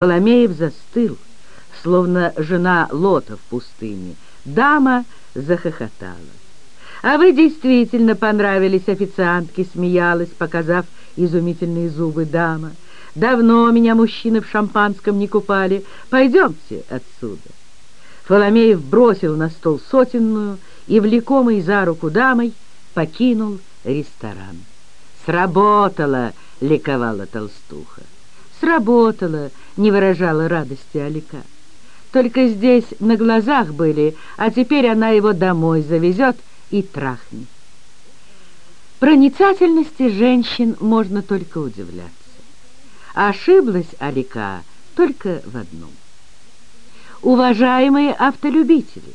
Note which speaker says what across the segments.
Speaker 1: Паламеев застыл, словно жена Лота в пустыне. Дама захохотала. «А вы действительно понравились официантке», — смеялась, показав изумительные зубы дама. «Давно меня мужчины в шампанском не купали. Пойдемте отсюда». Фоломеев бросил на стол сотенную и, влекомый за руку дамой, покинул ресторан. «Сработало!» — ликовала толстуха. «Сработало!» — не выражала радости Алика. «Только здесь на глазах были, а теперь она его домой завезет и трахнет». Проницательности женщин можно только удивляться. Ошиблась Алика только в одном. Уважаемые автолюбители,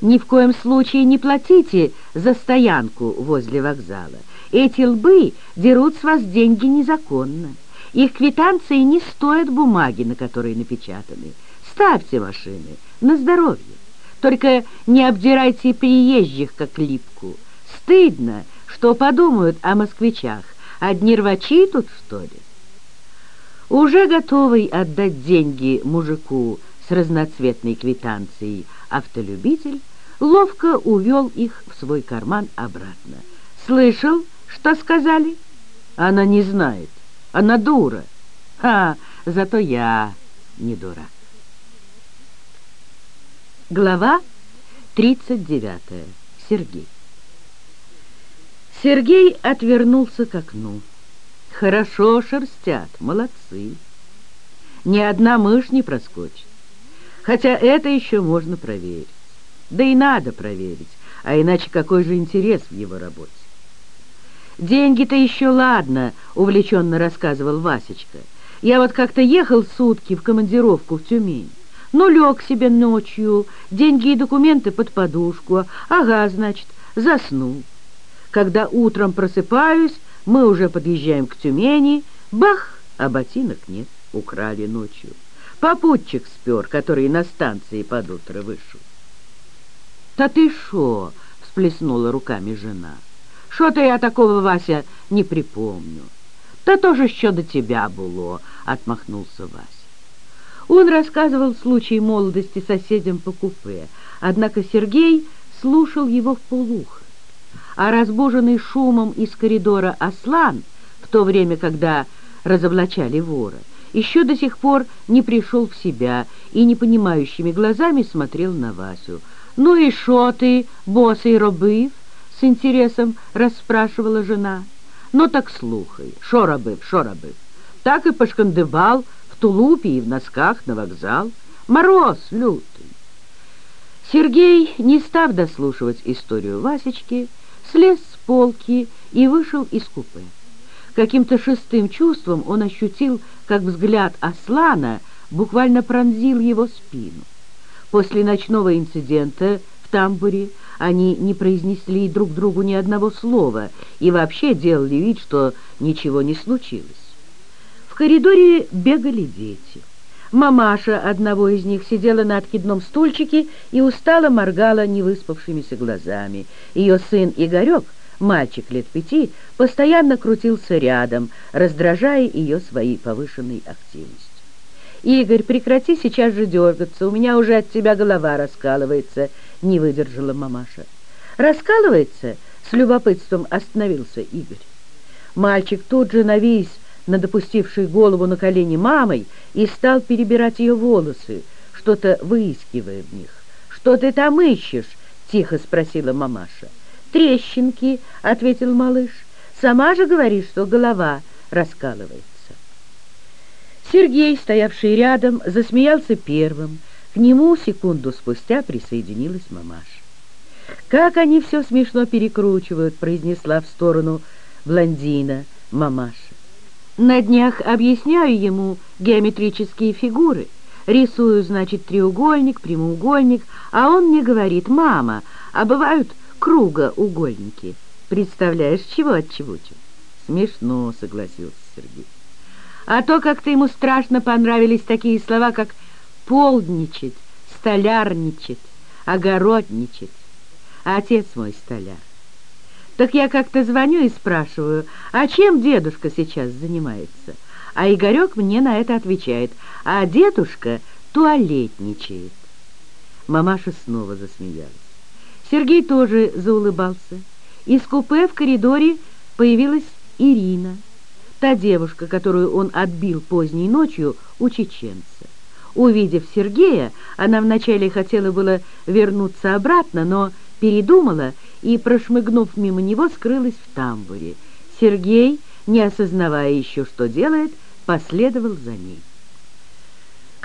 Speaker 1: ни в коем случае не платите за стоянку возле вокзала. Эти лбы дерут с вас деньги незаконно. Их квитанции не стоят бумаги, на которой напечатаны. Ставьте машины на здоровье. Только не обдирайте приезжих, как липку. Стыдно, что подумают о москвичах. Одни рвачи тут, что ли? Уже готовый отдать деньги мужику с разноцветной квитанцией автолюбитель ловко увел их в свой карман обратно. «Слышал, что сказали?» «Она не знает». Она дура. А, зато я не дурак. Глава 39. Сергей. Сергей отвернулся к окну. Хорошо шерстят, молодцы. Ни одна мышь не проскочит. Хотя это еще можно проверить. Да и надо проверить, а иначе какой же интерес в его работе? «Деньги-то еще ладно», — увлеченно рассказывал Васечка. «Я вот как-то ехал сутки в командировку в Тюмень. Ну, лег себе ночью, деньги и документы под подушку. Ага, значит, заснул. Когда утром просыпаюсь, мы уже подъезжаем к Тюмени. Бах, а ботинок нет, украли ночью. Попутчик спер, который на станции под утро вышел. «Да ты шо?» — всплеснула руками жена. Що-то я такого, Вася, не припомню. Та тоже що до тебя было, отмахнулся Вася. Он рассказывал случай молодости соседям по купе, однако Сергей слушал его в полухо. А разбуженный шумом из коридора Аслан, в то время, когда разоблачали вора, еще до сих пор не пришел в себя и непонимающими глазами смотрел на Васю. «Ну и шо ты, босий робив?» з інтересом розспрашувала жена. Ну так слухай, що робив, що робив? Так і пошкандибал в тулупі і в носках на вокзал. Мороз лютый. Сергей, не став дослушивать историю Васечки, слез с полки и вышел из купе. Каким-то шестым чувством он ощутил, как взгляд Аслана буквально пронзил его спину. После ночного инцидента в тамбуре они не произнесли друг другу ни одного слова и вообще делали вид, что ничего не случилось. В коридоре бегали дети. Мамаша одного из них сидела на откидном стульчике и устало моргала невыспавшимися глазами. Ее сын Игорек, мальчик лет пяти, постоянно крутился рядом, раздражая ее своей повышенной активностью. «Игорь, прекрати сейчас же дергаться, у меня уже от тебя голова раскалывается», — не выдержала мамаша. «Раскалывается?» — с любопытством остановился Игорь. Мальчик тут же навис над опустившей голову на колени мамой и стал перебирать ее волосы, что-то выискивая в них. «Что ты там ищешь?» — тихо спросила мамаша. «Трещинки», — ответил малыш. «Сама же говоришь, что голова раскалывается». Сергей, стоявший рядом, засмеялся первым. К нему секунду спустя присоединилась мамаша. «Как они все смешно перекручивают», — произнесла в сторону блондина мамаша. «На днях объясняю ему геометрические фигуры. Рисую, значит, треугольник, прямоугольник, а он мне говорит, «Мама, а бывают кругоугольники». Представляешь, чего от чего-то?» «Смешно», — согласился Сергей. А то как-то ему страшно понравились такие слова, как «полдничать», «столярничать», «огородничать». Отец мой столяр. Так я как-то звоню и спрашиваю, а чем дедушка сейчас занимается? А Игорек мне на это отвечает, а дедушка туалетничает. Мамаша снова засмеялась. Сергей тоже заулыбался. Из купе в коридоре появилась Ирина, та девушка, которую он отбил поздней ночью у чеченца. Увидев Сергея, она вначале хотела было вернуться обратно, но передумала и, прошмыгнув мимо него, скрылась в тамбуре. Сергей, не осознавая еще, что делает, последовал за ней.